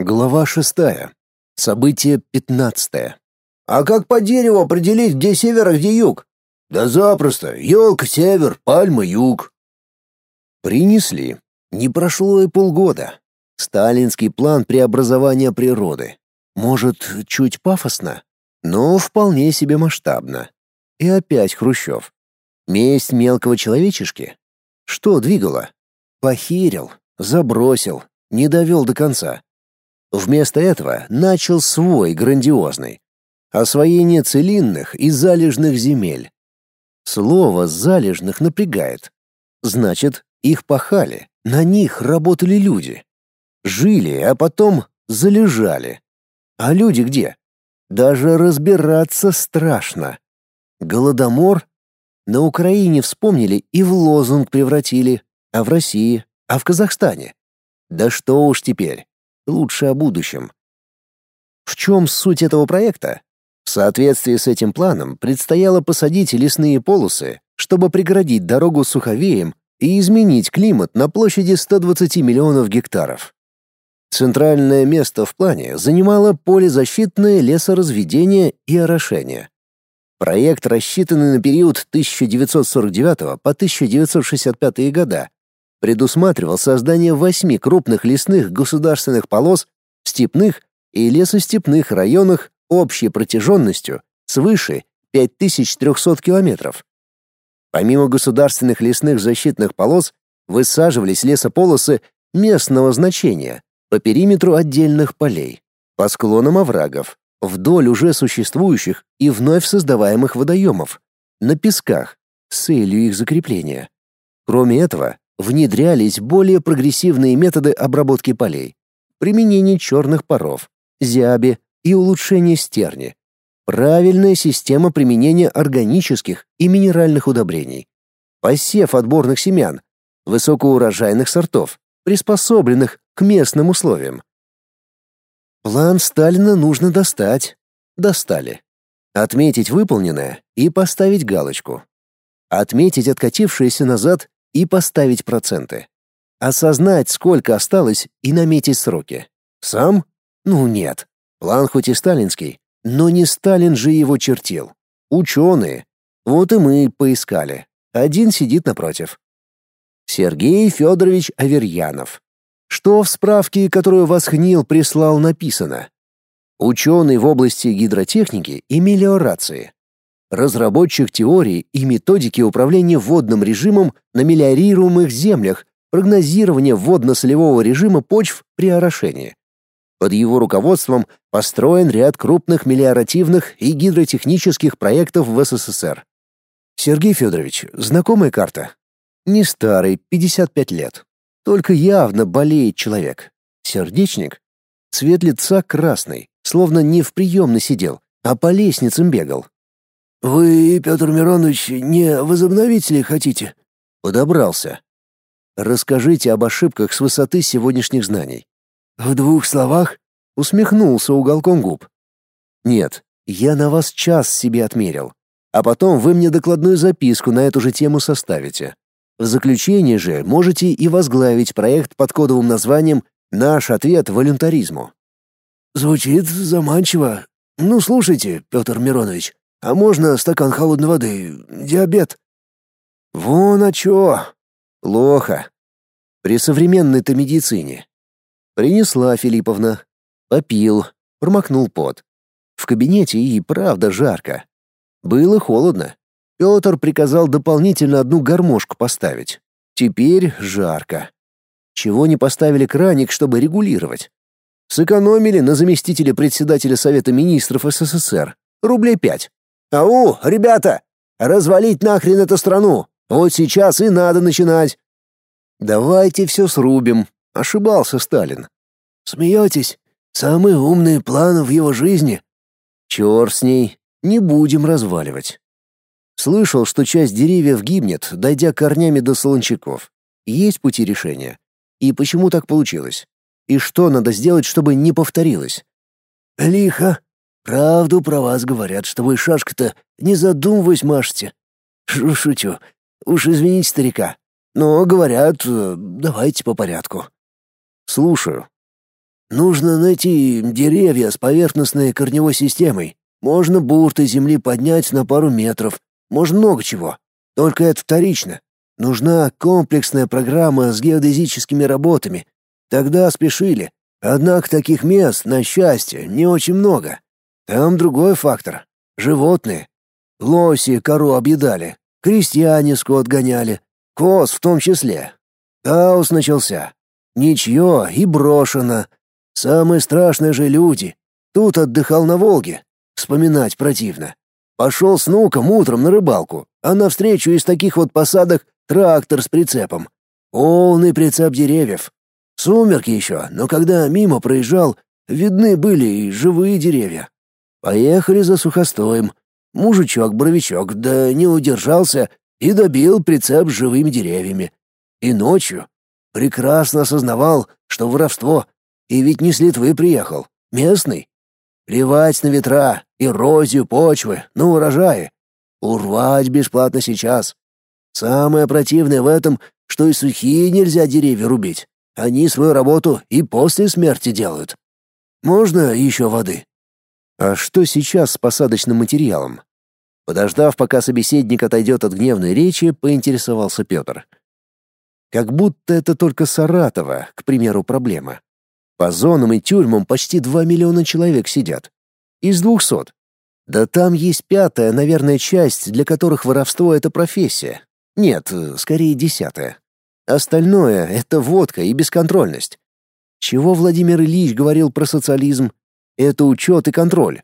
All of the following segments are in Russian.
Глава шестая. Событие пятнадцатое. «А как по дереву определить, где север, а где юг?» «Да запросто. Елка — север, пальма — юг». Принесли. Не прошло и полгода. Сталинский план преобразования природы. Может, чуть пафосно, но вполне себе масштабно. И опять Хрущев. Месть мелкого человечешки? Что двигало? Похерил, забросил, не довел до конца. Вместо этого начал свой грандиозный освоение целинных и залежных земель. Слово залежных напрягает. Значит, их пахали, на них работали люди. Жили, а потом залежали. А люди где? Даже разбираться страшно. Голодомор? На Украине вспомнили и в лозунг превратили, а в России, а в Казахстане. Да что уж теперь лучше о будущем. В чем суть этого проекта? В соответствии с этим планом предстояло посадить лесные полосы, чтобы преградить дорогу суховеям и изменить климат на площади 120 миллионов гектаров. Центральное место в плане занимало полезащитное лесоразведение и орошение. Проект, рассчитанный на период 1949 по 1965 года, предусматривал создание восьми крупных лесных государственных полос в степных и лесостепных районах общей протяженностью свыше 5300 километров. Помимо государственных лесных защитных полос высаживались лесополосы местного значения по периметру отдельных полей, по склонам оврагов, вдоль уже существующих и вновь создаваемых водоемов, на песках, с целью их закрепления. Кроме этого, внедрялись более прогрессивные методы обработки полей, применение черных паров, зяби и улучшение стерни, правильная система применения органических и минеральных удобрений, посев отборных семян, высокоурожайных сортов, приспособленных к местным условиям. План Сталина нужно достать. Достали. Отметить выполненное и поставить галочку. Отметить откатившееся назад и поставить проценты. Осознать, сколько осталось, и наметить сроки. Сам? Ну нет. План хоть и сталинский, но не Сталин же его чертил. Ученые. Вот и мы поискали. Один сидит напротив. Сергей Федорович Аверьянов. Что в справке, которую Восхнил прислал, написано? Ученый в области гидротехники и мелиорации разработчик теории и методики управления водным режимом на мелиорируемых землях, прогнозирование водно-солевого режима почв при орошении. Под его руководством построен ряд крупных мелиоративных и гидротехнических проектов в СССР. Сергей Федорович, знакомая карта? Не старый, 55 лет. Только явно болеет человек. Сердечник? Цвет лица красный, словно не в приемной сидел, а по лестницам бегал. «Вы, Петр Миронович, не возобновить ли хотите?» Подобрался. «Расскажите об ошибках с высоты сегодняшних знаний». «В двух словах?» Усмехнулся уголком губ. «Нет, я на вас час себе отмерил. А потом вы мне докладную записку на эту же тему составите. В заключение же можете и возглавить проект под кодовым названием «Наш ответ волюнтаризму». Звучит заманчиво. Ну, слушайте, Петр Миронович, а можно стакан холодной воды? Диабет. Вон а чё. Плохо. При современной-то медицине. Принесла Филипповна. Попил, промокнул пот. В кабинете и правда жарко. Было холодно. Пётр приказал дополнительно одну гармошку поставить. Теперь жарко. Чего не поставили краник, чтобы регулировать? Сэкономили на заместителе председателя Совета министров СССР. Рублей пять. «Ау, ребята! Развалить нахрен эту страну! Вот сейчас и надо начинать!» «Давайте все срубим», — ошибался Сталин. «Смеетесь? Самые умные планы в его жизни?» «Чёрт с ней, не будем разваливать». Слышал, что часть деревьев гибнет, дойдя корнями до солончаков. Есть пути решения. И почему так получилось? И что надо сделать, чтобы не повторилось? «Лихо», Правду про вас говорят, что вы шашка-то не задумываясь машете. Шучу. Уж извините старика. Но говорят, э, давайте по порядку. Слушаю. Нужно найти деревья с поверхностной корневой системой. Можно бурты земли поднять на пару метров. Можно много чего. Только это вторично. Нужна комплексная программа с геодезическими работами. Тогда спешили. Однако таких мест, на счастье, не очень много. Там другой фактор. Животные. Лоси кору объедали, крестьяне скот гоняли, коз в том числе. Хаос начался. Ничье и брошено. Самое страшное же люди. Тут отдыхал на Волге. Вспоминать противно. Пошел с внуком утром на рыбалку, а навстречу из таких вот посадок трактор с прицепом. Полный прицеп деревьев. Сумерки еще, но когда мимо проезжал, видны были и живые деревья. Поехали за сухостоем. Мужичок-боровичок, да не удержался и добил прицеп живыми деревьями. И ночью прекрасно осознавал, что воровство, и ведь не с Литвы приехал, местный. Плевать на ветра, эрозию почвы, на урожаи. Урвать бесплатно сейчас. Самое противное в этом, что и сухие нельзя деревья рубить. Они свою работу и после смерти делают. Можно еще воды? А что сейчас с посадочным материалом? Подождав, пока собеседник отойдет от гневной речи, поинтересовался Петр. Как будто это только Саратова, к примеру, проблема. По зонам и тюрьмам почти 2 миллиона человек сидят. Из 200. Да там есть пятая, наверное, часть, для которых воровство — это профессия. Нет, скорее десятая. Остальное — это водка и бесконтрольность. Чего Владимир Ильич говорил про социализм? Это учет и контроль.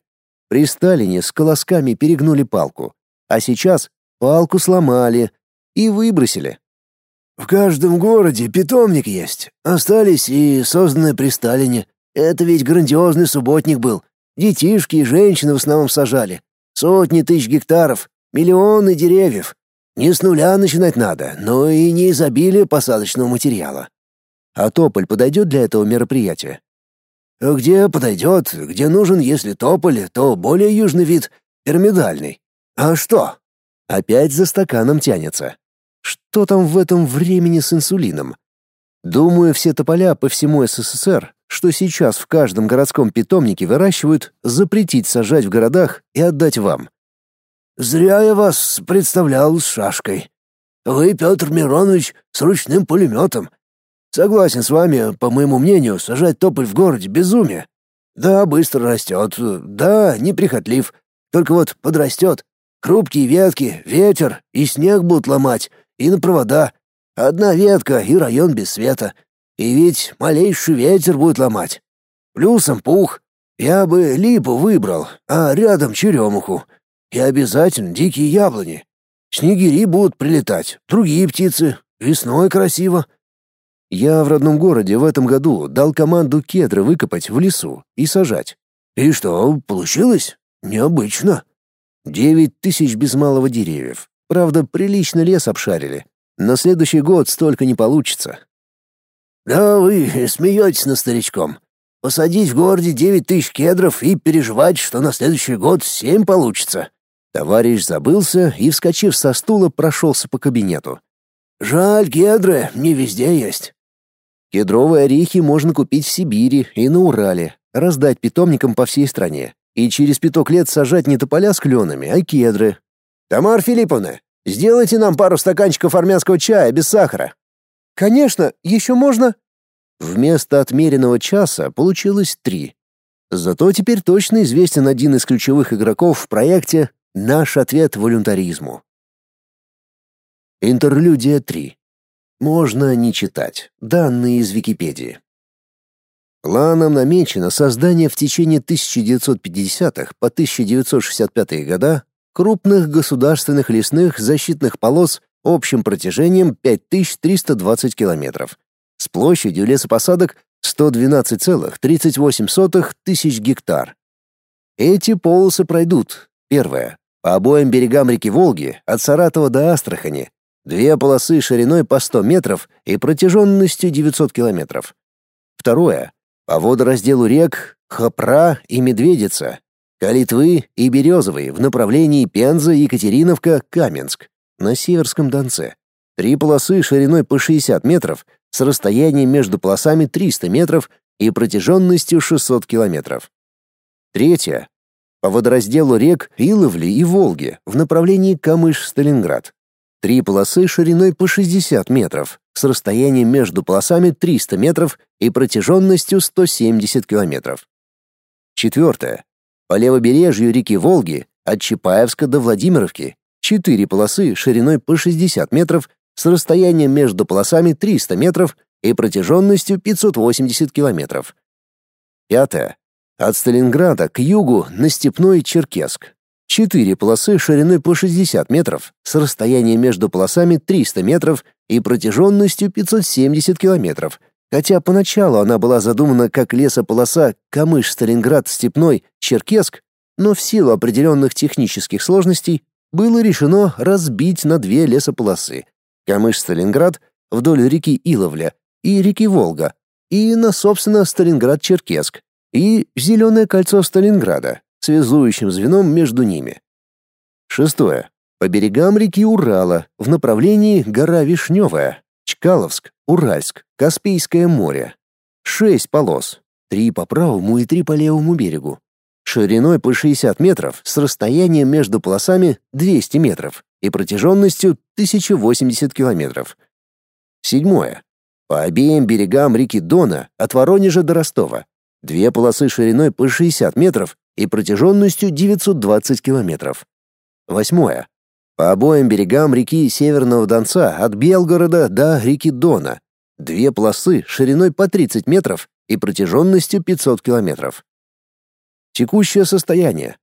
При Сталине с колосками перегнули палку, а сейчас палку сломали и выбросили. В каждом городе питомник есть. Остались и созданные при Сталине. Это ведь грандиозный субботник был. Детишки и женщины в основном сажали. Сотни тысяч гектаров, миллионы деревьев. Не с нуля начинать надо, но и не изобилие посадочного материала. А тополь подойдет для этого мероприятия? Где подойдет, где нужен, если тополь, то более южный вид, пирамидальный. А что? Опять за стаканом тянется. Что там в этом времени с инсулином? Думаю, все тополя по всему СССР, что сейчас в каждом городском питомнике выращивают, запретить сажать в городах и отдать вам. Зря я вас представлял с шашкой. Вы, Петр Миронович, с ручным пулеметом. Согласен с вами, по моему мнению, сажать тополь в городе — безумие. Да, быстро растет, да, неприхотлив. Только вот подрастет. Хрупкие ветки, ветер и снег будут ломать, и на провода. Одна ветка и район без света. И ведь малейший ветер будет ломать. Плюсом пух. Я бы липу выбрал, а рядом черемуху. И обязательно дикие яблони. Снегири будут прилетать, другие птицы. Весной красиво. Я в родном городе в этом году дал команду кедры выкопать в лесу и сажать. И что, получилось? Необычно. Девять тысяч без малого деревьев. Правда, прилично лес обшарили. На следующий год столько не получится. Да вы смеетесь над старичком. Посадить в городе девять тысяч кедров и переживать, что на следующий год семь получится. Товарищ забылся и, вскочив со стула, прошелся по кабинету. Жаль, кедры не везде есть. Кедровые орехи можно купить в Сибири и на Урале, раздать питомникам по всей стране. И через пяток лет сажать не тополя с кленами, а кедры, «Тамара Филипповна, сделайте нам пару стаканчиков армянского чая без сахара». «Конечно, еще можно?» Вместо отмеренного часа получилось три. Зато теперь точно известен один из ключевых игроков в проекте «Наш ответ волюнтаризму». Интерлюдия 3. Можно не читать. Данные из Википедии. Планом намечено создание в течение 1950-х по 1965 года крупных государственных лесных защитных полос общим протяжением 5320 километров, с площадью лесопосадок 112,38 тысяч гектар. Эти полосы пройдут. Первое. По обоим берегам реки Волги, от Саратова до Астрахани. Две полосы шириной по 100 метров и протяженностью 900 километров. Второе. По водоразделу рек Хопра и Медведица Калитвы и Березовые в направлении Пенза, Екатериновка, Каменск на Северском Донце. Три полосы шириной по 60 метров с расстоянием между полосами 300 метров и протяженностью 600 километров. Третья — по водоразделу рек Иловли и Волги в направлении Камыш-Сталинград. Три полосы шириной по 60 метров, с расстоянием между полосами 300 метров и протяженностью 170 километров. Четвертое. По левобережью реки Волги от Чапаевска до Владимировки четыре полосы шириной по 60 метров с расстоянием между полосами 300 метров и протяженностью 580 километров. Пятое. От Сталинграда к югу на Степной Черкесск. Четыре полосы шириной по 60 метров с расстоянием между полосами 300 метров и протяженностью 570 километров, хотя поначалу она была задумана как лесополоса Камыш-Сталинград-Степной Черкесск, но в силу определенных технических сложностей было решено разбить на две лесополосы Камыш-Сталинград вдоль реки Иловля и реки Волга, и на, собственно, Сталинград-Черкесск, и Зеленое кольцо Сталинграда, связующим звеном между ними. Шестое. По берегам реки Урала в направлении гора Вишневая, Чкаловск, Уральск, Каспийское море. Шесть полос, три по правому и три по левому берегу. Шириной по 60 метров с расстоянием между полосами 200 метров и протяженностью 1080 километров. Седьмое. По обеим берегам реки Дона от Воронежа до Ростова. Две полосы шириной по 60 метров и протяженностью 920 километров. Восьмое. По обоим берегам реки Северного Донца от Белгорода до реки Дона. Две полосы шириной по 30 метров и протяженностью 500 километров. Текущее состояние.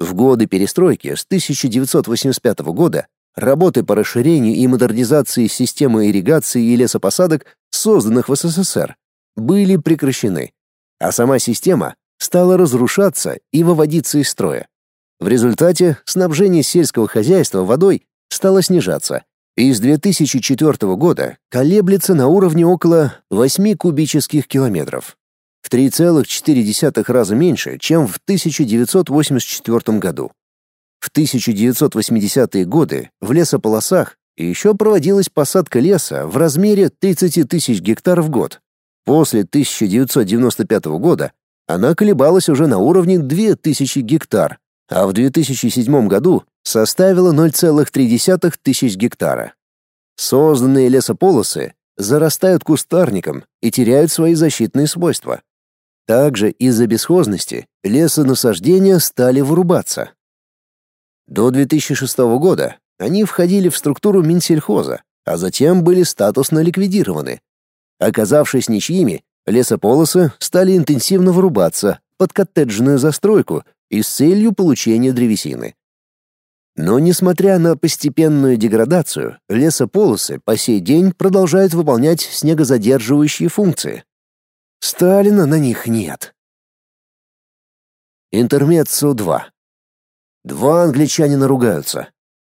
В годы перестройки с 1985 года работы по расширению и модернизации системы ирригации и лесопосадок, созданных в СССР, были прекращены, а сама система стала разрушаться и выводиться из строя. В результате снабжение сельского хозяйства водой стало снижаться, и с 2004 года колеблется на уровне около 8 кубических километров, в 3,4 раза меньше, чем в 1984 году. В 1980-е годы в лесополосах еще проводилась посадка леса в размере 30 тысяч гектар в год. После 1995 года она колебалась уже на уровне 2000 гектар, а в 2007 году составила 0,3 тысяч гектара. Созданные лесополосы зарастают кустарником и теряют свои защитные свойства. Также из-за бесхозности лесонасаждения стали вырубаться. До 2006 года они входили в структуру Минсельхоза, а затем были статусно ликвидированы. Оказавшись ничьими, лесополосы стали интенсивно вырубаться под коттеджную застройку и с целью получения древесины. Но несмотря на постепенную деградацию, лесополосы по сей день продолжают выполнять снегозадерживающие функции. Сталина на них нет. Интермеццо 2. Два англичанина ругаются.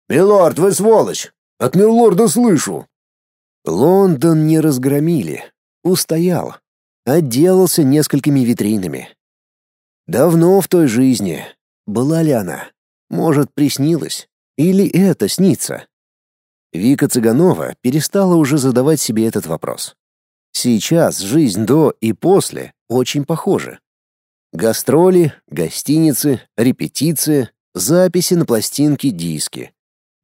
«Милорд, вы сволочь! От милорда слышу!» Лондон не разгромили. Устоял. Отделался несколькими витринами. Давно в той жизни. Была ли она? Может, приснилась? Или это снится? Вика Цыганова перестала уже задавать себе этот вопрос. Сейчас жизнь до и после очень похожи. Гастроли, гостиницы, репетиции, записи на пластинки, диски.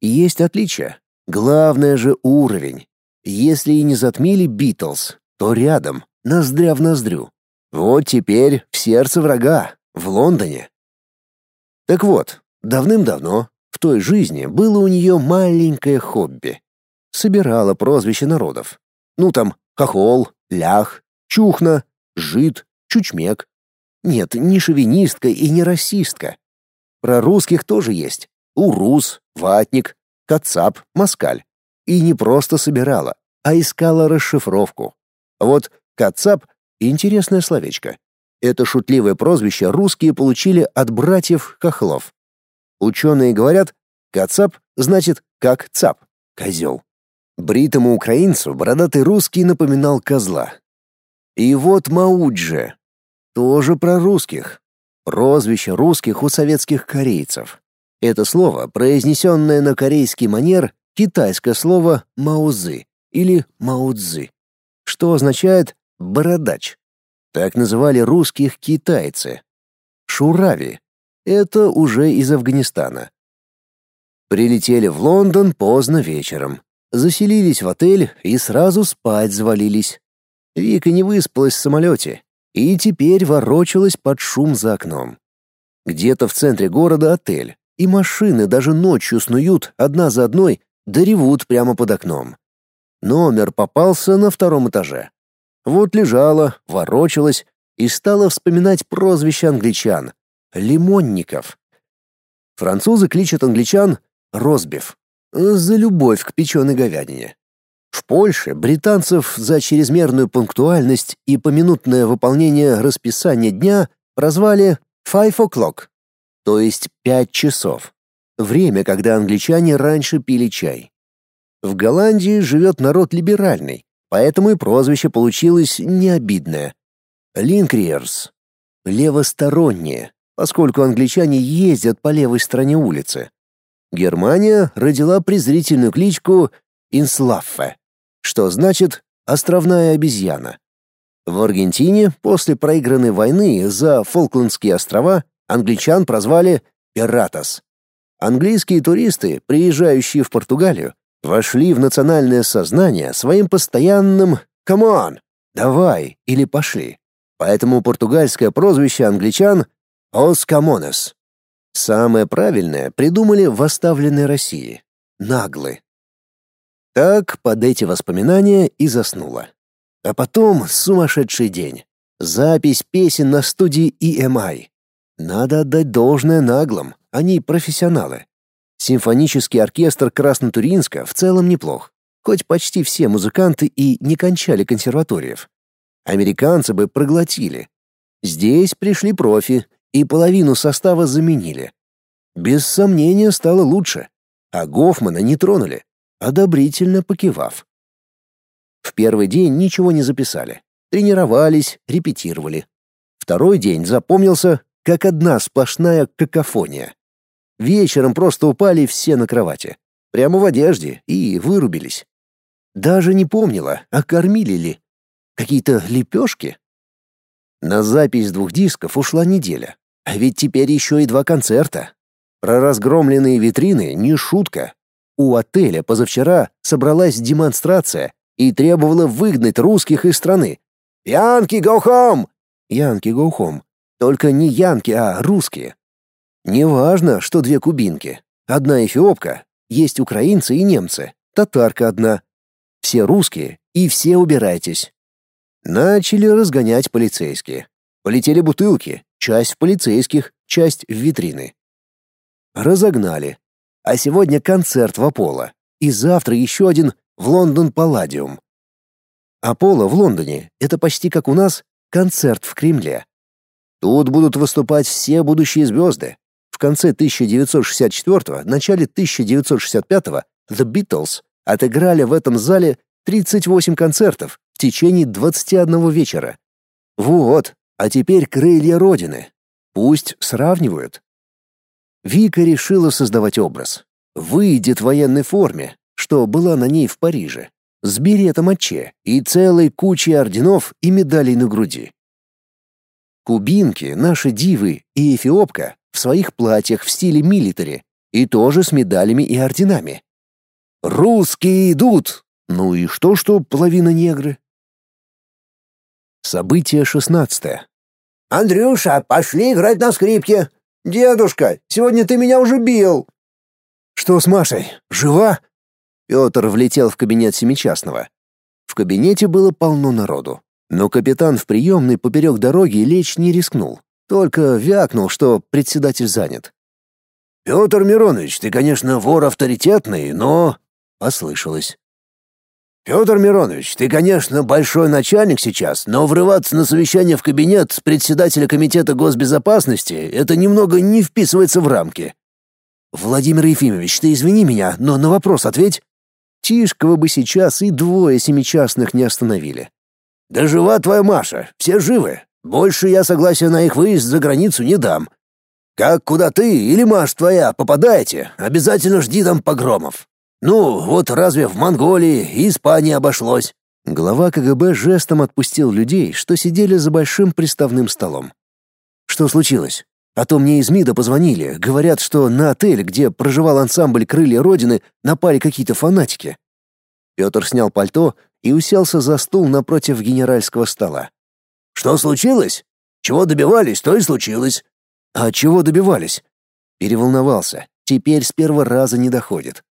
Есть отличия. Главное же уровень. Если и не затмили Битлз, то рядом, ноздря в ноздрю. Вот теперь в сердце врага, в Лондоне. Так вот, давным-давно в той жизни было у нее маленькое хобби. Собирала прозвища народов. Ну там, хохол, лях, чухна, жид, чучмек. Нет, не шовинистка и не расистка. Про русских тоже есть. Урус, ватник, кацап, москаль. И не просто собирала, а искала расшифровку. Вот кацап — интересное словечко. Это шутливое прозвище русские получили от братьев Хохлов. Ученые говорят, кацап значит как цап, козел. Бритому украинцу бородатый русский напоминал козла. И вот Маудже, тоже про русских. Прозвище русских у советских корейцев. Это слово, произнесенное на корейский манер, китайское слово «маузы» или «маудзы», что означает «бородач». Так называли русских китайцы. Шурави. Это уже из Афганистана. Прилетели в Лондон поздно вечером. Заселились в отель и сразу спать завалились. Вика не выспалась в самолете и теперь ворочалась под шум за окном. Где-то в центре города отель, и машины даже ночью снуют одна за одной, да ревут прямо под окном. Номер попался на втором этаже. Вот лежала, ворочалась и стала вспоминать прозвище англичан — Лимонников. Французы кличут англичан «розбив» за любовь к печеной говядине. В Польше британцев за чрезмерную пунктуальность и поминутное выполнение расписания дня прозвали «five o'clock», то есть пять часов. Время, когда англичане раньше пили чай. В Голландии живет народ либеральный, поэтому и прозвище получилось необидное. Линкриерс. Левосторонние, поскольку англичане ездят по левой стороне улицы. Германия родила презрительную кличку Инслаффе, что значит «островная обезьяна». В Аргентине после проигранной войны за Фолклендские острова англичан прозвали «пиратос». Английские туристы, приезжающие в Португалию, вошли в национальное сознание своим постоянным «come on», «давай» или «пошли». Поэтому португальское прозвище англичан «os camones». Самое правильное придумали в оставленной России — наглы. Так под эти воспоминания и заснула. А потом сумасшедший день. Запись песен на студии EMI. Надо отдать должное наглым, они профессионалы. Симфонический оркестр Краснотуринска в целом неплох, хоть почти все музыканты и не кончали консерваториев. Американцы бы проглотили. Здесь пришли профи, и половину состава заменили. Без сомнения стало лучше, а Гофмана не тронули, одобрительно покивав. В первый день ничего не записали. Тренировались, репетировали. Второй день запомнился как одна сплошная какофония. Вечером просто упали все на кровати. Прямо в одежде и вырубились. Даже не помнила, а кормили ли. Какие-то лепешки? На запись двух дисков ушла неделя. А ведь теперь еще и два концерта. Про разгромленные витрины не шутка. У отеля позавчера собралась демонстрация и требовала выгнать русских из страны. «Янки, go home!» «Янки, go home». Только не янки, а русские. Неважно, что две кубинки. Одна эфиопка, есть украинцы и немцы, татарка одна. Все русские, и все убирайтесь. Начали разгонять полицейские. Полетели бутылки, часть в полицейских, часть в витрины. Разогнали. А сегодня концерт в Аполло. И завтра еще один в Лондон Палладиум. Аполло в Лондоне — это почти как у нас концерт в Кремле. Тут будут выступать все будущие звезды. Конце 1964-го, начале 1965-го The Beatles отыграли в этом зале 38 концертов в течение 21 вечера. Вот, а теперь крылья Родины. Пусть сравнивают. Вика решила создавать образ. Выйдет в военной форме, что была на ней в Париже, с беретом от и целой кучей орденов и медалей на груди. Кубинки, наши дивы и эфиопка в своих платьях в стиле милитари и тоже с медалями и орденами. «Русские идут!» Ну и что, что половина негры? Событие шестнадцатое. «Андрюша, пошли играть на скрипке!» «Дедушка, сегодня ты меня уже бил!» «Что с Машей? Жива?» Петр влетел в кабинет семичастного. В кабинете было полно народу. Но капитан в приемной поперек дороги лечь не рискнул, только вякнул, что председатель занят. «Петр Миронович, ты, конечно, вор авторитетный, но...» — послышалось. «Петр Миронович, ты, конечно, большой начальник сейчас, но врываться на совещание в кабинет председателя комитета госбезопасности — это немного не вписывается в рамки». «Владимир Ефимович, ты извини меня, но на вопрос ответь». Тишкова бы сейчас и двое семичастных не остановили. Да жива твоя Маша, все живы. Больше я согласия на их выезд за границу не дам. Как куда ты или Маш твоя попадаете, обязательно жди там погромов. Ну, вот разве в Монголии и Испании обошлось? Глава КГБ жестом отпустил людей, что сидели за большим приставным столом. Что случилось? А то мне из МИДа позвонили, говорят, что на отель, где проживал ансамбль «Крылья Родины», напали какие-то фанатики. Петр снял пальто и уселся за стул напротив генеральского стола. «Что случилось? Чего добивались, то и случилось». «А чего добивались?» Переволновался. Теперь с первого раза не доходит.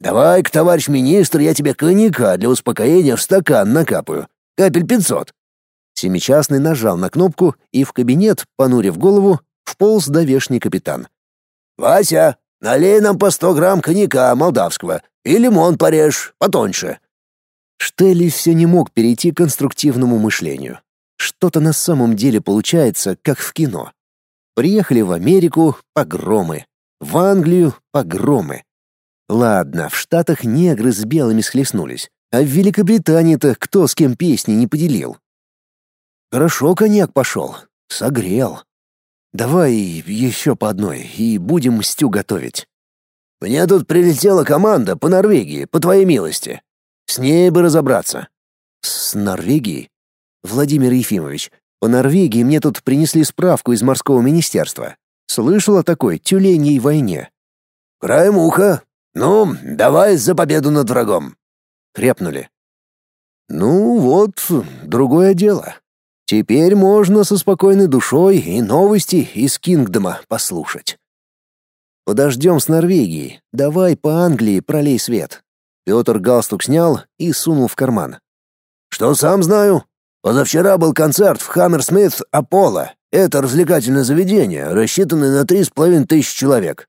«Давай-ка, товарищ министр, я тебе коньяка для успокоения в стакан накапаю. Капель пятьсот». Семичастный нажал на кнопку, и в кабинет, понурив голову, вполз довешний капитан. «Вася, налей нам по сто грамм коньяка молдавского и лимон порежь, потоньше». Штелли все не мог перейти к конструктивному мышлению. Что-то на самом деле получается, как в кино. Приехали в Америку — погромы. В Англию — погромы. Ладно, в Штатах негры с белыми схлестнулись. А в Великобритании-то кто с кем песни не поделил? Хорошо коньяк пошел. Согрел. Давай еще по одной, и будем стю готовить. Мне тут прилетела команда по Норвегии, по твоей милости. С ней бы разобраться. С Норвегией? Владимир Ефимович, по Норвегии мне тут принесли справку из морского министерства. Слышал о такой тюленей войне. Краем уха. Ну, давай за победу над врагом. Хряпнули. Ну вот, другое дело. Теперь можно со спокойной душой и новости из Кингдома послушать. Подождем с Норвегией. Давай по Англии пролей свет. Петр галстук снял и сунул в карман. Что сам знаю. Позавчера был концерт в Хаммерсмит Аполло. Это развлекательное заведение, рассчитанное на три с половиной тысяч человек.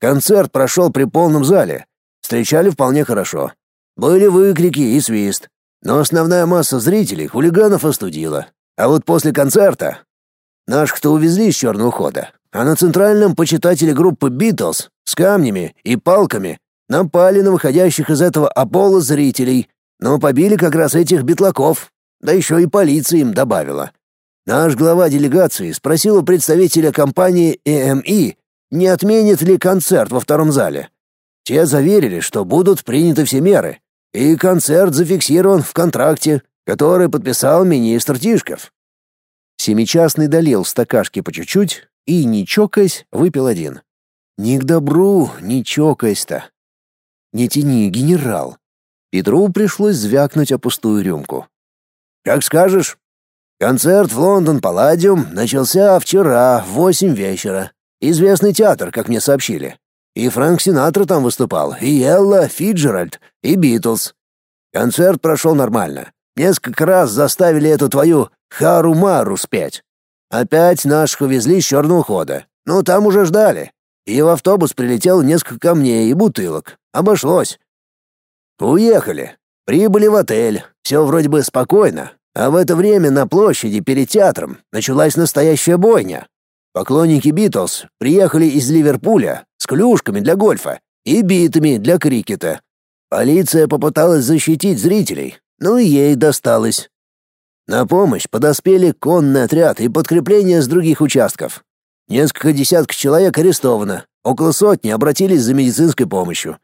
Концерт прошел при полном зале. Встречали вполне хорошо. Были выкрики и свист. Но основная масса зрителей хулиганов остудила. А вот после концерта наших-то увезли с черного хода, а на центральном почитатели группы Битлз с камнями и палками напали на выходящих из этого Аполло зрителей, но побили как раз этих битлаков, да еще и полиция им добавила. Наш глава делегации спросил у представителя компании EMI, не отменит ли концерт во втором зале. Те заверили, что будут приняты все меры, и концерт зафиксирован в контракте, который подписал министр Тишков. Семичастный долил стакашки по чуть-чуть и, не чокаясь, выпил один. Не к добру, не чокаясь-то. Не тяни, генерал. Петру пришлось звякнуть о пустую рюмку. «Как скажешь. Концерт в Лондон Палладиум начался вчера в восемь вечера. Известный театр, как мне сообщили. И Фрэнк Синатра там выступал, и Элла Фиджеральд, и Битлз. Концерт прошел нормально. Несколько раз заставили эту твою Харумару спеть. Опять наших увезли с черного хода. Ну, там уже ждали. И в автобус прилетело несколько камней и бутылок. Обошлось. Уехали. Прибыли в отель. Все вроде бы спокойно. А в это время на площади перед театром началась настоящая бойня. Поклонники Битлз приехали из Ливерпуля с клюшками для гольфа и битами для крикета. Полиция попыталась защитить зрителей, но ей досталось. На помощь подоспели конный отряд и подкрепление с других участков. Несколько десятков человек арестовано, около сотни обратились за медицинской помощью.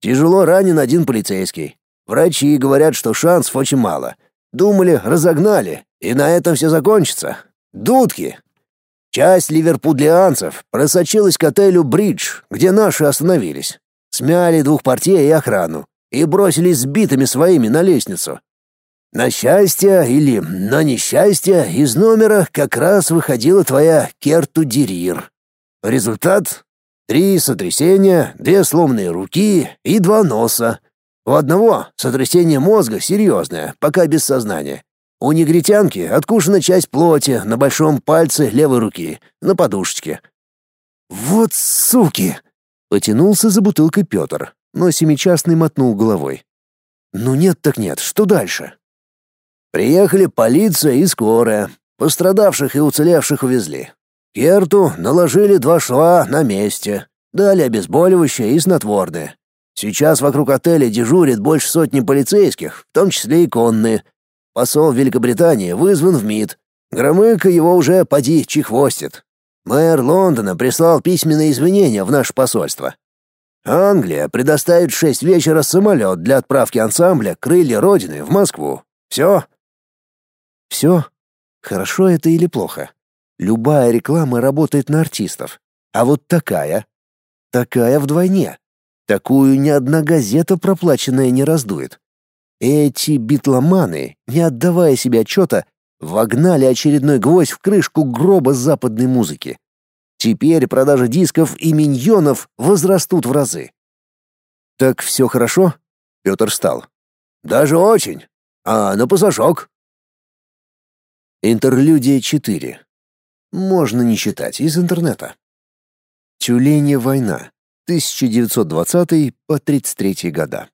Тяжело ранен один полицейский. Врачи говорят, что шансов очень мало. Думали, разогнали, и на этом все закончится. Дудки, Часть ливерпудлианцев просочилась к отелю «Бридж», где наши остановились. Смяли двух партий и охрану и бросились сбитыми своими на лестницу. На счастье или на несчастье из номера как раз выходила твоя Керту Дирир. Результат — три сотрясения, две сломанные руки и два носа. У одного сотрясение мозга серьезное, пока без сознания. У негритянки откушена часть плоти на большом пальце левой руки, на подушечке. «Вот суки!» — потянулся за бутылкой Петр, но семичастный мотнул головой. «Ну нет так нет, что дальше?» Приехали полиция и скорая. Пострадавших и уцелевших увезли. Керту наложили два шва на месте. Дали обезболивающее и снотворное. Сейчас вокруг отеля дежурит больше сотни полицейских, в том числе и конные, Посол Великобритании вызван в МИД. Громыко его уже поди чехвостит. Мэр Лондона прислал письменные извинения в наше посольство. Англия предоставит в шесть вечера самолет для отправки ансамбля «Крылья Родины» в Москву. Все?» «Все? Хорошо это или плохо? Любая реклама работает на артистов. А вот такая? Такая вдвойне. Такую ни одна газета проплаченная не раздует. Эти битломаны, не отдавая себе отчета, вогнали очередной гвоздь в крышку гроба западной музыки. Теперь продажи дисков и миньонов возрастут в разы. «Так все хорошо?» — Петр встал. «Даже очень. А на пассажок?» Интерлюдия 4. Можно не читать из интернета. Тюленья война. 1920 по 33 года.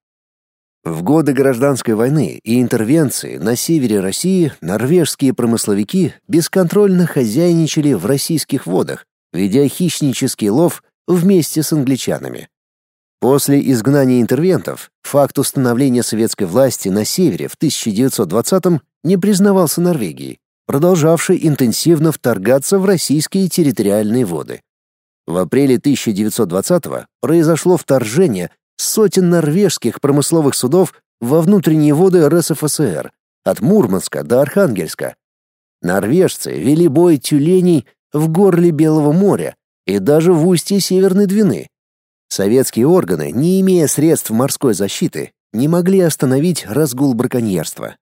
В годы гражданской войны и интервенции на севере России норвежские промысловики бесконтрольно хозяйничали в российских водах, ведя хищнический лов вместе с англичанами. После изгнания интервентов факт установления советской власти на севере в 1920-м не признавался Норвегией, продолжавшей интенсивно вторгаться в российские территориальные воды. В апреле 1920-го произошло вторжение сотен норвежских промысловых судов во внутренние воды РСФСР, от Мурманска до Архангельска. Норвежцы вели бой тюленей в горле Белого моря и даже в устье Северной Двины. Советские органы, не имея средств морской защиты, не могли остановить разгул браконьерства.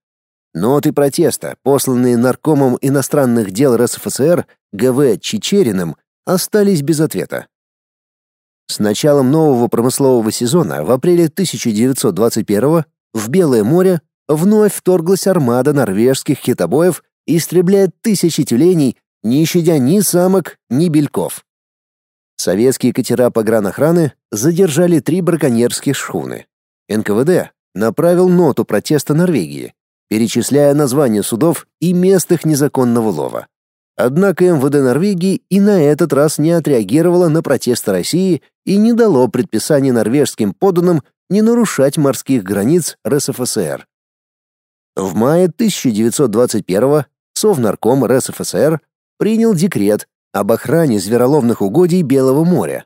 Ноты протеста, посланные наркомом иностранных дел РСФСР ГВ Чечериным, остались без ответа. С началом нового промыслового сезона в апреле 1921 в Белое море вновь вторглась армада норвежских китобоев, истребляя тысячи тюленей не щадя ни самок, ни бельков. Советские катера погранохраны задержали три браконьерских шхуны. НКВД направил ноту протеста Норвегии, перечисляя названия судов и мест их незаконного лова. Однако МВД Норвегии и на этот раз не отреагировало на протесты России и не дало предписания норвежским подданным не нарушать морских границ РСФСР. В мае 1921 Совнарком РСФСР принял декрет об охране звероловных угодий Белого моря,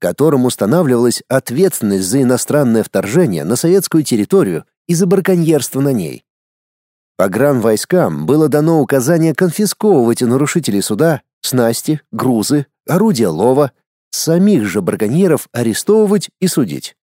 которым устанавливалась ответственность за иностранное вторжение на советскую территорию и за браконьерство на ней. Погранвойскам было дано указание конфисковывать у нарушителей суда снасти, грузы, орудия лова, самих же браконьеров арестовывать и судить.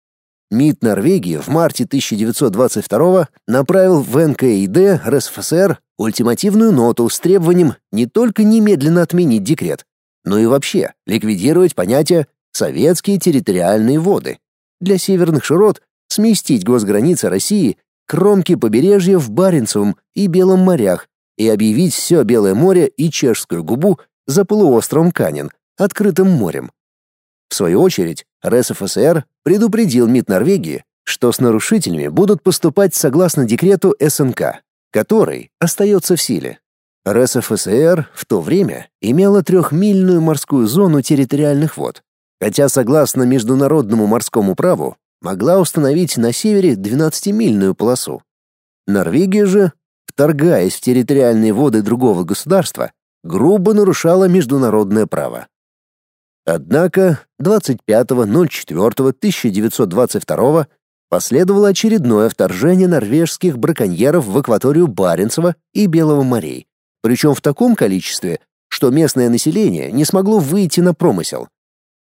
МИД Норвегии в марте 1922 направил в НКИД РСФСР ультимативную ноту с требованием не только немедленно отменить декрет, но и вообще ликвидировать понятие «советские территориальные воды». Для северных широт сместить госграницы России к кромке побережья в Баренцевом и Белом морях и объявить все Белое море и Чешскую губу за полуостровом Канин открытым морем. В свою очередь, РСФСР предупредил МИД Норвегии, что с нарушителями будут поступать согласно декрету СНК, который остается в силе. РСФСР в то время имела трехмильную морскую зону территориальных вод, хотя согласно международному морскому праву могла установить на севере 12-мильную полосу. Норвегия же, вторгаясь в территориальные воды другого государства, грубо нарушала международное право. Однако 25.04.1922 последовало очередное вторжение норвежских браконьеров в акваторию Баренцева и Белого морей, причем в таком количестве, что местное население не смогло выйти на промысел.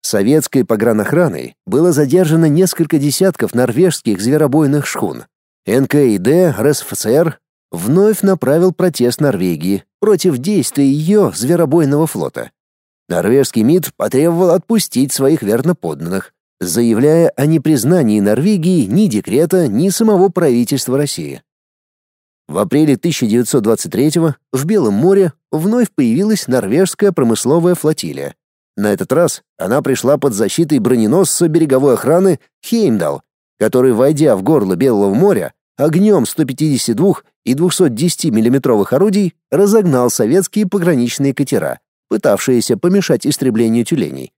Советской погранохраной было задержано несколько десятков норвежских зверобойных шхун. НКИД РСФСР вновь направил протест Норвегии против действий ее зверобойного флота. Норвежский МИД потребовал отпустить своих верноподданных, заявляя о непризнании Норвегии ни декрета, ни самого правительства России. В апреле 1923 в Белом море вновь появилась норвежская промысловая флотилия. На этот раз она пришла под защитой броненосца береговой охраны Хеймдал, который, войдя в горло Белого моря, огнем 152 и 210 миллиметровых орудий разогнал советские пограничные катера, пытавшиеся помешать истреблению тюленей.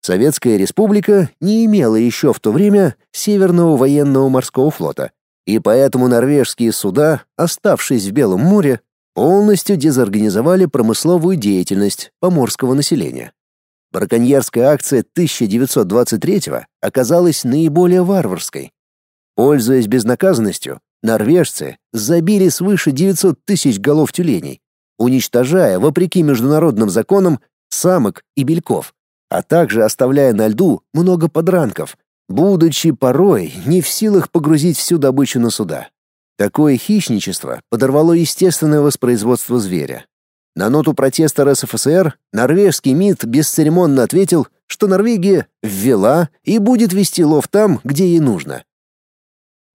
Советская республика не имела еще в то время Северного военного морского флота, и поэтому норвежские суда, оставшись в Белом море, полностью дезорганизовали промысловую деятельность поморского населения. браконьерская акция 1923 оказалась наиболее варварской. Пользуясь безнаказанностью, норвежцы забили свыше 900 тысяч голов тюленей, уничтожая, вопреки международным законам, самок и бельков, а также оставляя на льду много подранков, будучи порой не в силах погрузить всю добычу на суда. Такое хищничество подорвало естественное воспроизводство зверя. На ноту протеста РСФСР норвежский МИД бесцеремонно ответил, что Норвегия ввела и будет вести лов там, где ей нужно.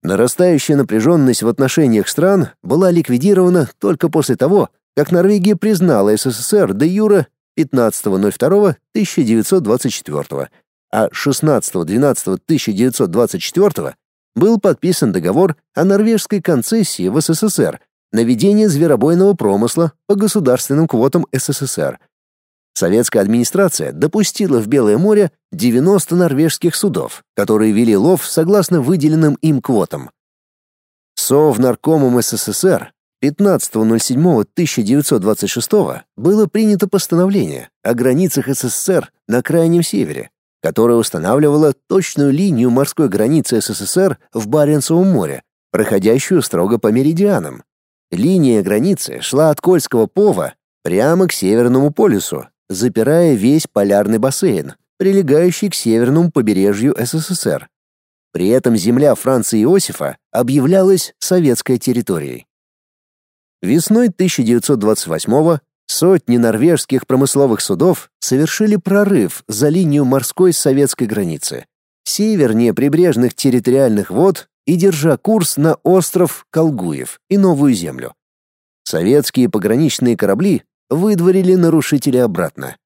Нарастающая напряженность в отношениях стран была ликвидирована только после того, как Норвегия признала СССР де юре 15.02.1924, а 16.12.1924 был подписан договор о норвежской концессии в СССР на ведение зверобойного промысла по государственным квотам СССР. Советская администрация допустила в Белое море 90 норвежских судов, которые вели лов согласно выделенным им квотам. Совнаркомом СССР 15.07.1926 было принято постановление о границах СССР на Крайнем Севере, которая устанавливала точную линию морской границы СССР в Баренцевом море, проходящую строго по меридианам. Линия границы шла от Кольского пова прямо к Северному полюсу, запирая весь полярный бассейн, прилегающий к северному побережью СССР. При этом земля Франца Иосифа объявлялась советской территорией. Весной 1928 Сотни норвежских промысловых судов совершили прорыв за линию морской советской границы, севернее прибрежных территориальных вод и держа курс на остров Колгуев и Новую Землю. Советские пограничные корабли выдворили нарушителей обратно.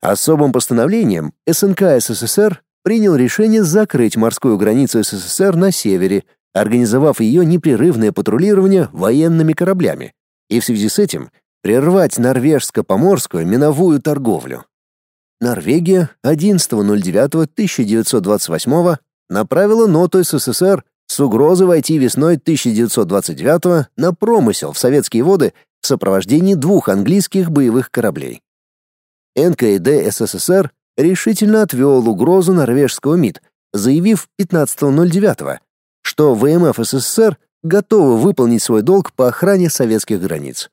Особым постановлением СНК СССР принял решение закрыть морскую границу СССР на севере, организовав ее непрерывное патрулирование военными кораблями, и в связи с этим прервать норвежско-поморскую миновую торговлю. Норвегия 11.09.1928 направила ноту СССР с угрозой войти весной 1929 на промысел в советские воды в сопровождении двух английских боевых кораблей. НКИД СССР решительно отвел угрозу норвежского МИД, заявив 15.09, что ВМФ СССР готовы выполнить свой долг по охране советских границ.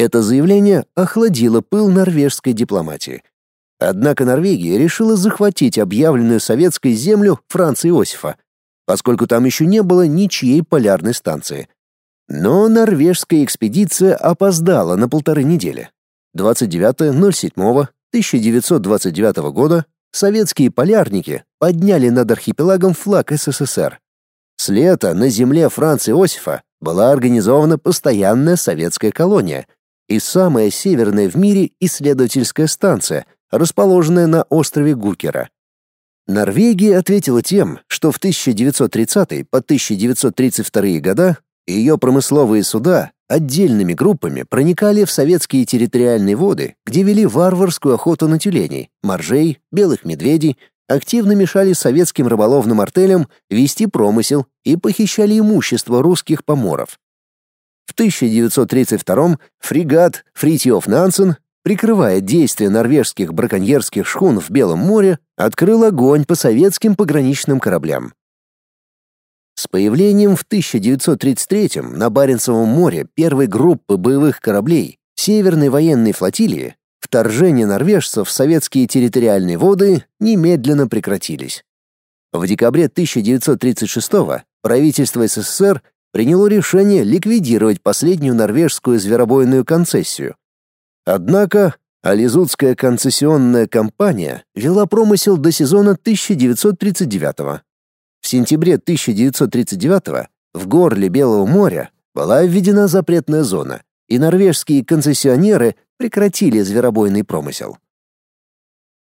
Это заявление охладило пыл норвежской дипломатии. Однако Норвегия решила захватить объявленную советской землю Франца Иосифа, поскольку там еще не было ничьей полярной станции. Но норвежская экспедиция опоздала на полторы недели. 29.07.1929 года советские полярники подняли над архипелагом флаг СССР. С лета на земле Франца Иосифа была организована постоянная советская колония — и самая северная в мире исследовательская станция, расположенная на острове Гукера. Норвегия ответила тем, что в 1930 по 1932 года ее промысловые суда отдельными группами проникали в советские территориальные воды, где вели варварскую охоту на тюленей, моржей, белых медведей, активно мешали советским рыболовным артелям вести промысел и похищали имущество русских поморов. В 1932 фрегат Фритьёф Нансен, прикрывая действия норвежских браконьерских шхун в Белом море, открыл огонь по советским пограничным кораблям. С появлением в 1933 на Баренцевом море первой группы боевых кораблей Северной военной флотилии вторжение норвежцев в советские территориальные воды немедленно прекратились. В декабре 1936 правительство СССР приняло решение ликвидировать последнюю норвежскую зверобойную концессию. Однако Ализутская концессионная компания вела промысел до сезона 1939 -го. В сентябре 1939 в горле Белого моря была введена запретная зона, и норвежские концессионеры прекратили зверобойный промысел.